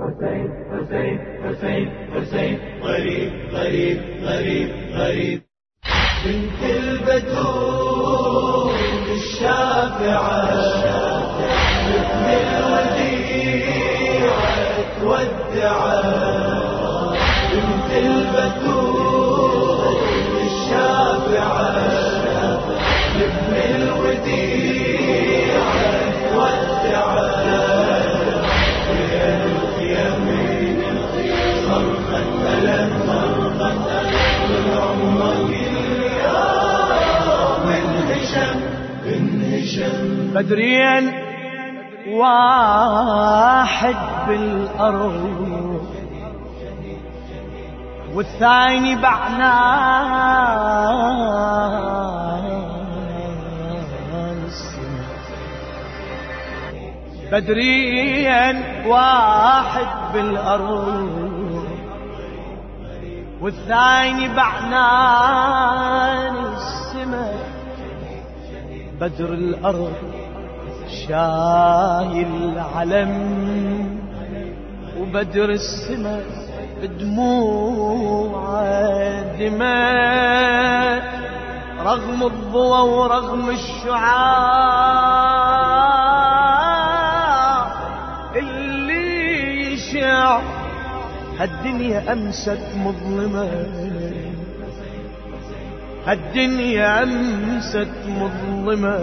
حسين حسين حسين حسين. غريب غريب غريب غريب. بنت البدور الشافعة. ابن الوديعة تودعه بنت البدور بدرين واحد بالأرض. والثاني السماء بدريا واحد بالأرض. والثاني بعنان السماء بدر الأرض. شايل علم وبدر السماء دموع دماء رغم الضوى ورغم الشعاع. اللي يشع هالدنيا أمست مظلمة. هالدنيا أمست مظلمة.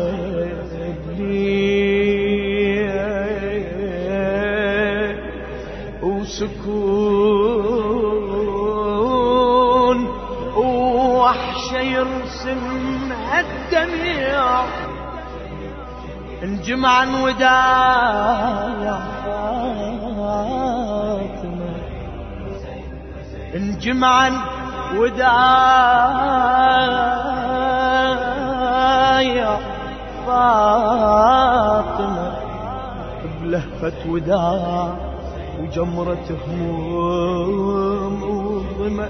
وسكون ووحشة يرسم هالدمع انجمعا وداع فاطمة انجمعا وداع فاطمة بلهفة وداع وجمرة هموم وظمأ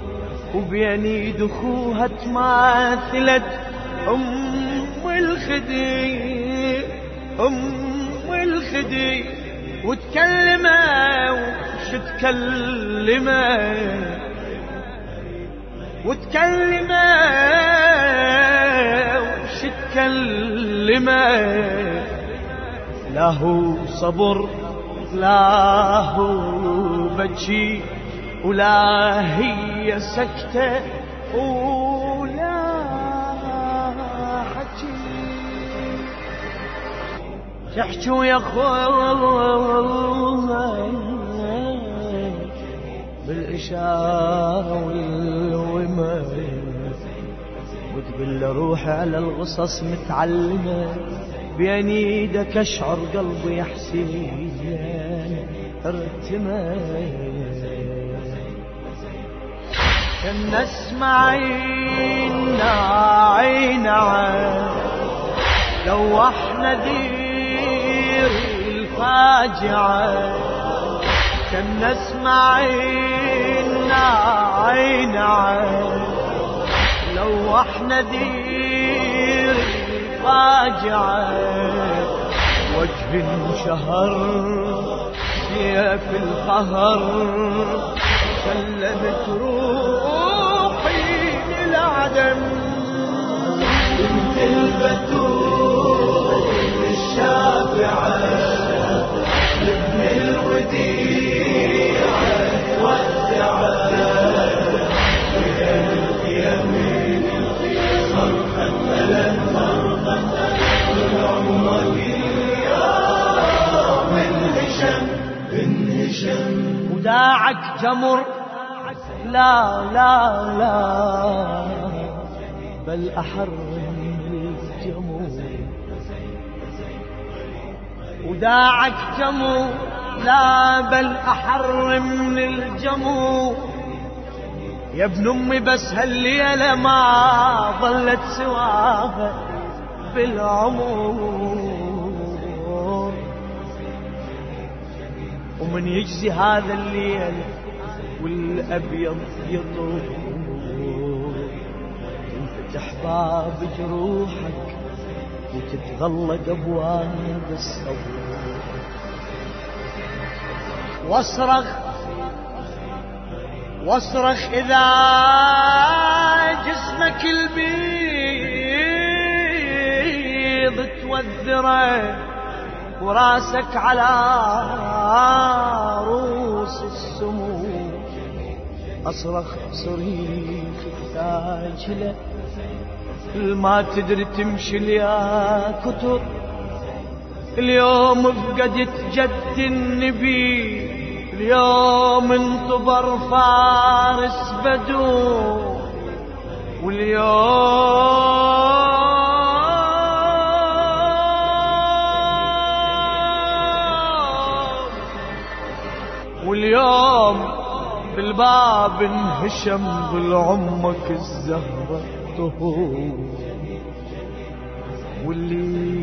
وبين ايد اخوها تماثلت أم الخدي أم الخدي وتكلمة وش تكلمة؟ وتكلمة وش تكلمة؟ لا هو صبر لا هو بجي ولا هي سكتة ولا حكي تحجوا يا خوي بالإشارة والومة وتقول له روح على الغصص متعلمة بين إيدك أشعر قلبي يا حسين ارتمى كنا اسمعين عين لو إحنا دير الفاجعة كنا اسمعين عين عين لو إحنا دير الفاجعة وجه شهر سيف القهر سلمت روحي للعدم. بنت البتول الشافعة ابن الوديعة وداعك تمر لا لا لا. بل أحر الجمر. وداعك تمر لا بل أحر من الجمر. يا ابن أمي بس هالليلة ما ظلت سواها بالعمر. ومن يجزي هذا الليل والأبيض يطول ينفتح باب جروحك وتتغلق أبواب الصبر. واصرخ واصرخ إذا جسمك البيض توذره. وراسك على روس السمو أصرخ صريخ ثاجلة ما تدري تمشي يا كتر. اليوم فقدت جد النبي. اليوم انطبر فارس بدو. واليوم واليوم بالباب انهشم بالعمك الزهرة طهور واللي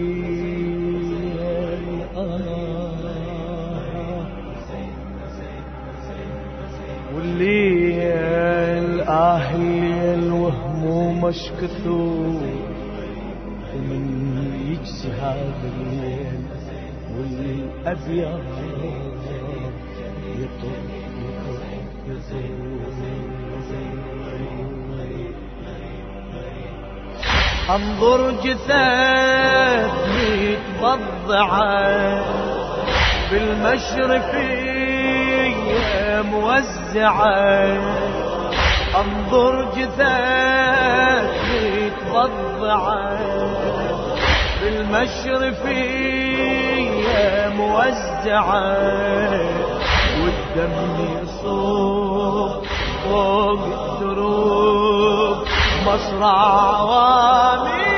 والليل آه الليل وهمومش كثور ومن يجزي هذا الليل والأبيض انظر جثث متبضعة بالمشرفية موزعة. انظر جثث متبضعة بالمشرفية موزعة. والدم يصب فوق الدروب. مصرع واميد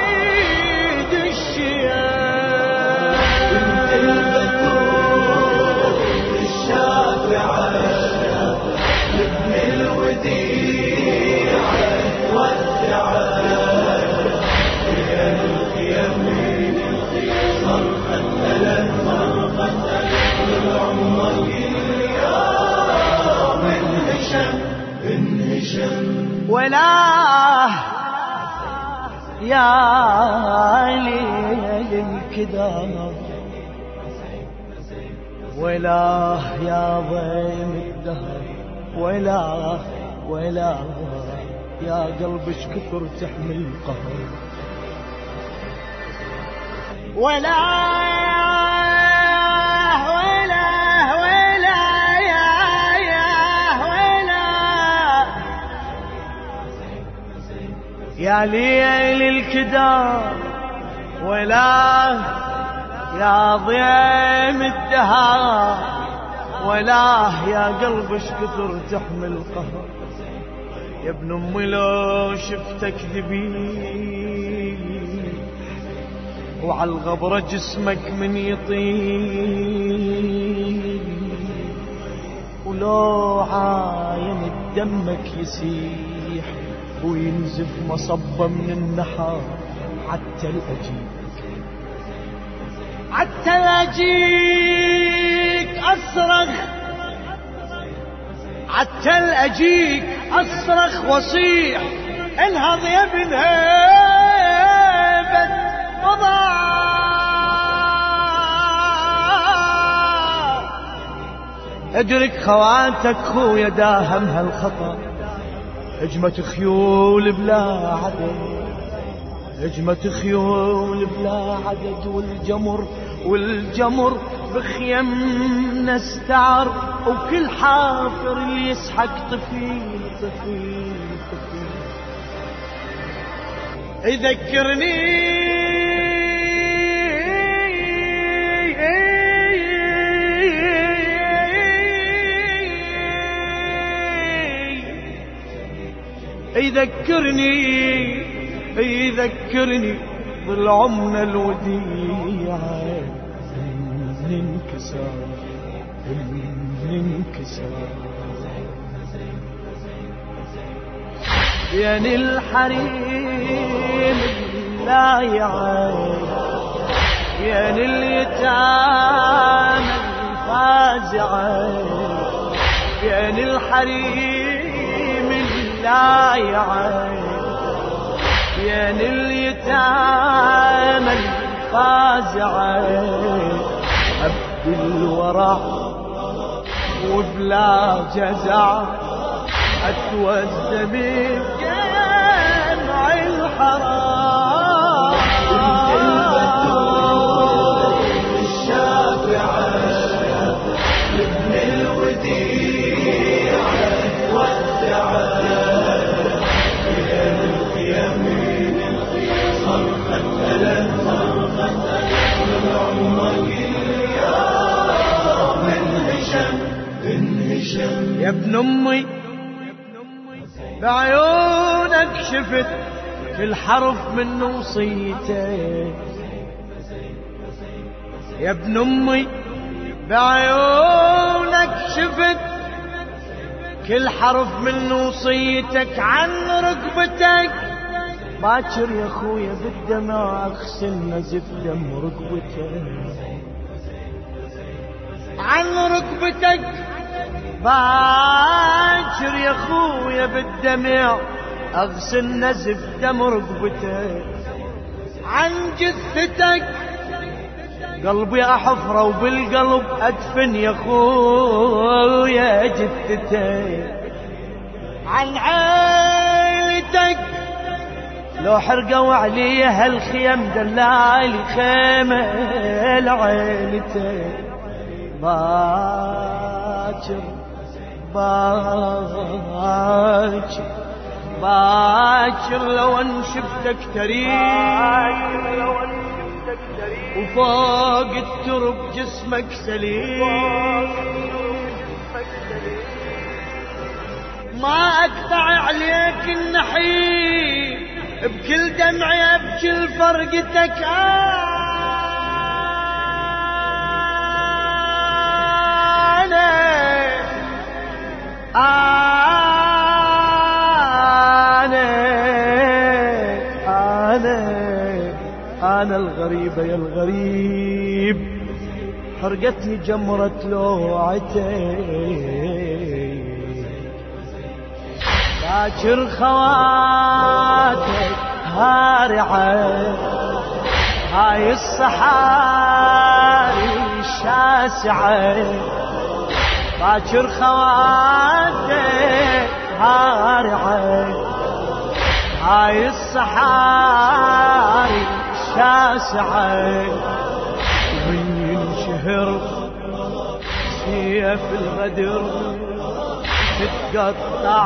الكدار ولا يا ضيم الدهر. ولا ولا يا قلبش كثر تحمل قهر ولا يا ليل الكدار. ولا يا ضيم الدهار ولا يا قلبش كثر تحمل قهر يا ابن امي لو شفتك ذبيح وعلى الغبرة جسمك من يطير ولو عاين دمك يسيح وينزف مصبة من النحار حتى الأجيك حتى الأجيك أصرخ. حتى الأجيك أصرخ وصيح. انهض يا ابن هيبة. مضى ادرك خواتك خويا داهم هالخطأ. هجمة خيول بلا عدد هجمة خيول بلا عدد والجمر والجمر بخيمنا استعر وكل حافر يسحق طفيل طفيل طفيل. يذكرني. يذكرني. يذكرني بالعمنا الوديعة انكسر انكسر بين الحريم لا يعيش بين اليتامى الفازعة بين الحريم لا يعيش بين اليتامى الفازعة عبد الورع وبلا جزع. اتوزى من جمع الحرام. يا ابن أمي بعيونك شفت كل حرف من وصيتك. يا ابن أمي بعيونك شفت كل حرف من وصيتك عن ركبتك. باكر يا اخويا بالدمع اغسل نزف دم ركبتك. عن ركبتك. باكر يا خويا بالدمع اغسل نزف دم ركبتك. عن جثتك. قلبي احفره وبالقلب أدفن يا خويا جثتك. عن عيلتك. لو حرقوا عليها الخيم دلالي خيمة لعيلتك باكر باكر باكر. لو أن شفتك تريد وفوق الترب جسمك سليم. ما أقطع عليك النحيب بكل دمعي بكل فرقتك أنا أنا أنا أنا الغريب يا الغريب. حرقتني جمرة لوعتك باكر خواتك هارعة. هاي الصحاري الشاسعة باكر خواتك هارعة. هاي الصحاري الشاسعة من ينشهر سيف الغدر. تتقطع